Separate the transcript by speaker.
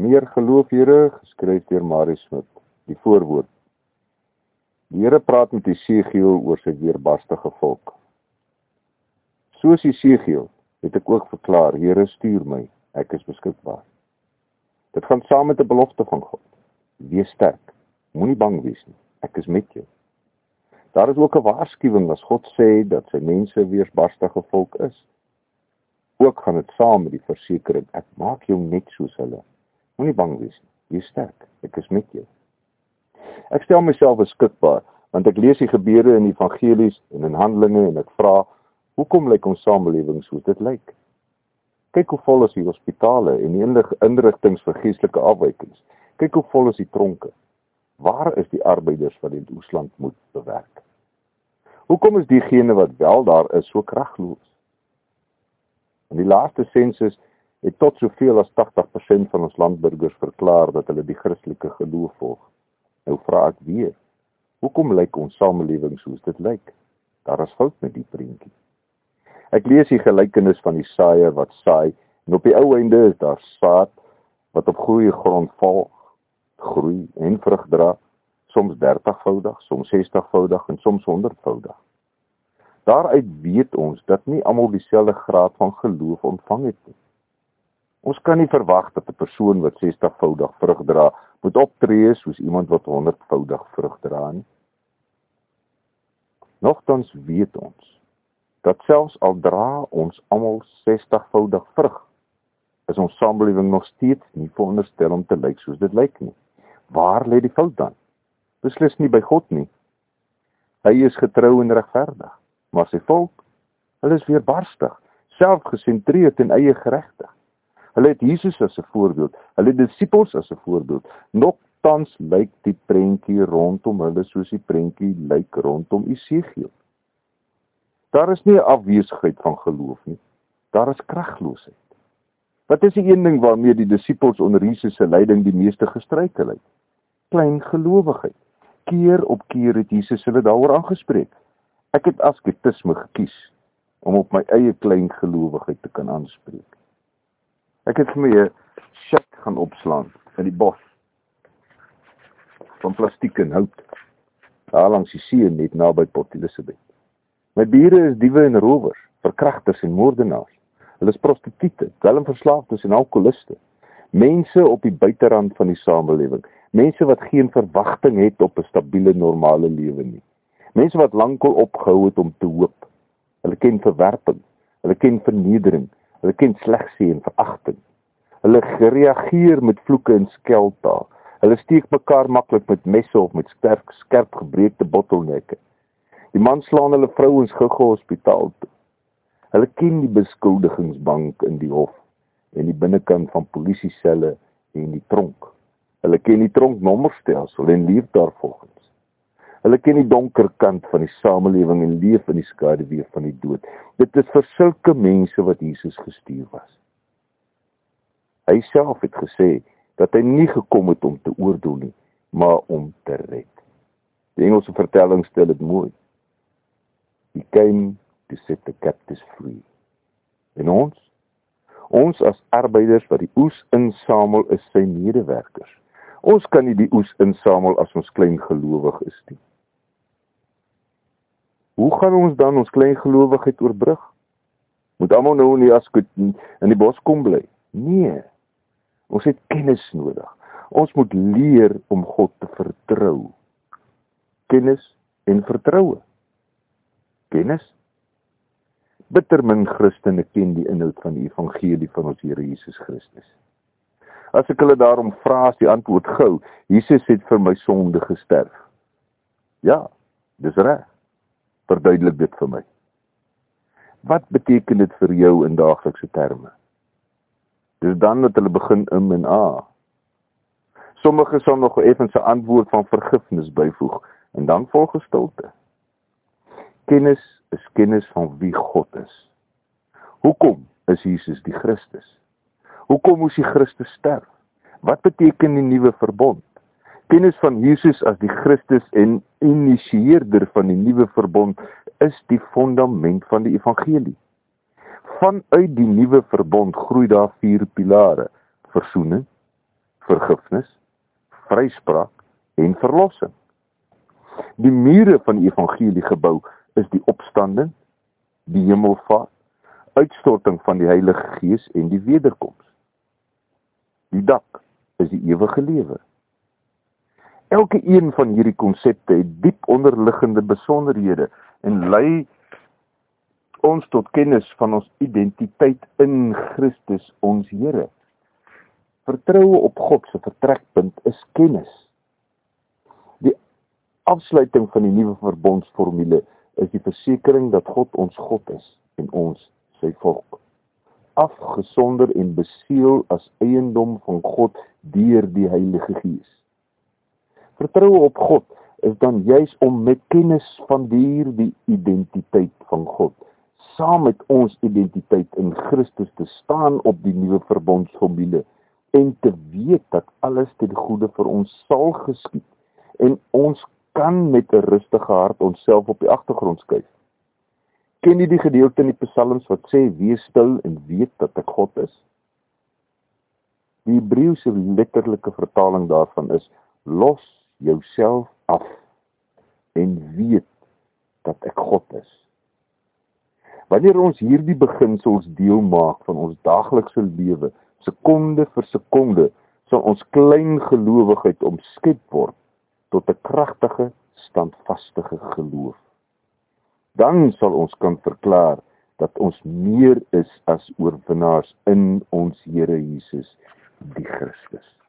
Speaker 1: Meer geloof Here, geskryf deur Marie Smit. Die voorwoord. Die Here praat met Jesegiel oor sy weerbarstige volk. Soos Jesegiel het ek ook verklaar, Here stuur my, ek is beskikbaar. Dit gaan saam met 'n belofte van God. Wees sterk. Moenie bang wees nie. Ek is met jou. Daar is ook 'n waarskuwing as God sê dat sy mense weerbarstige volk is. Ook gaan dit saam met die versekering, ek maak jou net soos hulle. Moenie bang wees nie. Wees sterk. Ek is met jou. Ek stel myself beskikbaar want ek lees die gebeure in die evangelies en in Handelinge en ek vra, hoekom lyk ons samelewing soos dit lyk? Kyk hoe vol is die hospitale en die inrigtinge vir geestelike afwykings. Kyk hoe vol is die tronke. Waar is die arbeiders wat in Oosland moet bewerk? Hoekom is diegene wat wel daar is so kragloos? In die laaste sensus het tot soveel as 80% van ons landburgers verklaar dat hulle die Christelike geloof volg. Nou vra ek weer, hoekom lyk ons samelewing soos dit lyk? Daar is fout met die prentjie. Ek lees die gelykenis van die saaier wat saai en op die ou einde is daar saad wat op goeie grond val, groei en vrug dra, soms 30voudig, soms 60voudig en soms 100voudig. Daaruit weet ons dat nie almal dieselfde graad van geloof ontvang het nie. Ons kan nie verwag dat 'n persoon wat 60voudig vrug dra, moet optree soos iemand wat 100voudig vrug dra nie. Nogtans weet ons dat selfs al dra ons almal 60voudig vrug, is ons samelewing nog steeds nie veronderstel om te lyk soos dit lyk nie. Waar lê die fout dan? Beslis nie by God nie. Hy is getrou en regverdig, maar sy volk, hulle is weerbarstig, selfgesentreerd en eie geregtig. Hulle het Jesus as 'n voorbeeld, hulle disippels as 'n voorbeeld. Nogtans lyk die prentjie rondom hulle soos die prentjie lyk rondom Esegiel. Daar is nie 'n afwesigheid van geloof nie. Daar is kragloosheid. Wat is die een ding waarmee die disippels onder Jesus se leiding die meeste gestruikel het? Klein gelowigheid. Keer op keer het Jesus hulle daaroor aangespreek. Ek het asketisme gekies om op my eie klein gelowigheid te kan aanspreek. Ek het vir my 'n shack gaan opslaan in die bos van plastiek en hout daar langs die see net naby Port Elizabeth. My bure is diewe en rowers, verkragters en moordenaars. Hulle is prostituie, dwelmverslaafdes en alkoholiste. Mense op die buiterand van die samelewing, mense wat geen verwagting het op 'n stabiele normale lewe nie. Mense wat lankal opgehou het om te hoop. Hulle ken verwerping, hulle ken vernedering, Hulle ken slegsê en veragting. Hulle reageer met vloeke en skeltaal. Hulle steek mekaar maklik met messe of met sterk skerp gebreekte bottelnekke. Die man slaan hulle vrouens gou-gou hospitaal toe. Hulle ken die beskuldigingsbank in die hof en die binnekant van polisieselle en die tronk. Hulle ken die tronknommerstelsel en leef daarvolgens. Hulle ken die donker kant van die samelewing en leef in die skaduwee van die dood. Dit is vir sulke mense wat Jesus gestuur was. Hy self het gesê dat hy nie gekom het om te oordeel nie, maar om te red. Die Engelse vertelling stel dit mooi. He came to set the captives free. En ons ons as arbeiders wat die oes insamel is sy medewerkers. Ons kan nie die oes insamel as ons klein gelowig is nie. Hoe gaan ons dan ons klein gelowigheid oorbrug? Moet almal nou in die askoot in die bos kom bly? Nee. Ons het kennis nodig. Ons moet leer om God te vertrou. Kennis en vertroue. Kennis. Bitter min Christene ken die inhoud van die evangelie van ons Here Jesus Christus. As ek hulle daarom vra, is die antwoord gou: Jesus het vir my sonde gesterf. Ja, dis reg verduidelik dit vir my. Wat beteken dit vir jou in daaglikse terme? Dis dan dat hulle begin in en a. Sommige sal nog effens 'n antwoord van vergifnis byvoeg en dan volg stilte. Kennis is kennis van wie God is. Hoekom is Jesus die Christus? Hoekom moes hy Christus sterf? Wat beteken die nuwe verbond? Kennis van Jesus as die Christus en initieerder van die nuwe verbond is die fondament van die evangelie. Vanuit die nuwe verbond groei daar vier pilare: verzoening, vergifnis, vryspraak en verlossing. Die mure van die evangelie gebou is die opstanding, die hemelvaart, uitstorting van die Heilige Gees en die wederkoms. Die dak is die ewige lewe. Elke een van hierdie konsepte het diep onderliggende besonderhede en lei ons tot kennis van ons identiteit in Christus ons Here. Vertroue op God se vertrekpunt is kennis. Die afsluiting van die nuwe verbondsformule is die versekering dat God ons God is en ons sy volk. Afgesonder en beseël as eiendom van God deur die Heilige Gees. Vertroue op God is dan juis om met kennis van hierdie identiteit van God saam met ons identiteit in Christus te staan op die nuwe verbondsformule en te weet dat alles ten goeie vir ons sal geskied en ons kan met 'n rustige hart onsself op die agtergrond skuif. Ken jy die gedeelte in die Psalms wat sê wees stil en weet dat ek God is? Die Hebreëse letterlike vertaling daarvan is los jouself af en weet dat ek God is. Wanneer ons hierdie beginsels deel maak van ons daaglikse lewe, sekonde vir sekonde, sal ons klein gelowigheid omskep word tot 'n kragtige, standvaste geloof. Dan sal ons kan verklaar dat ons meer is as oorwinnaars in ons Here Jesus, die Christus.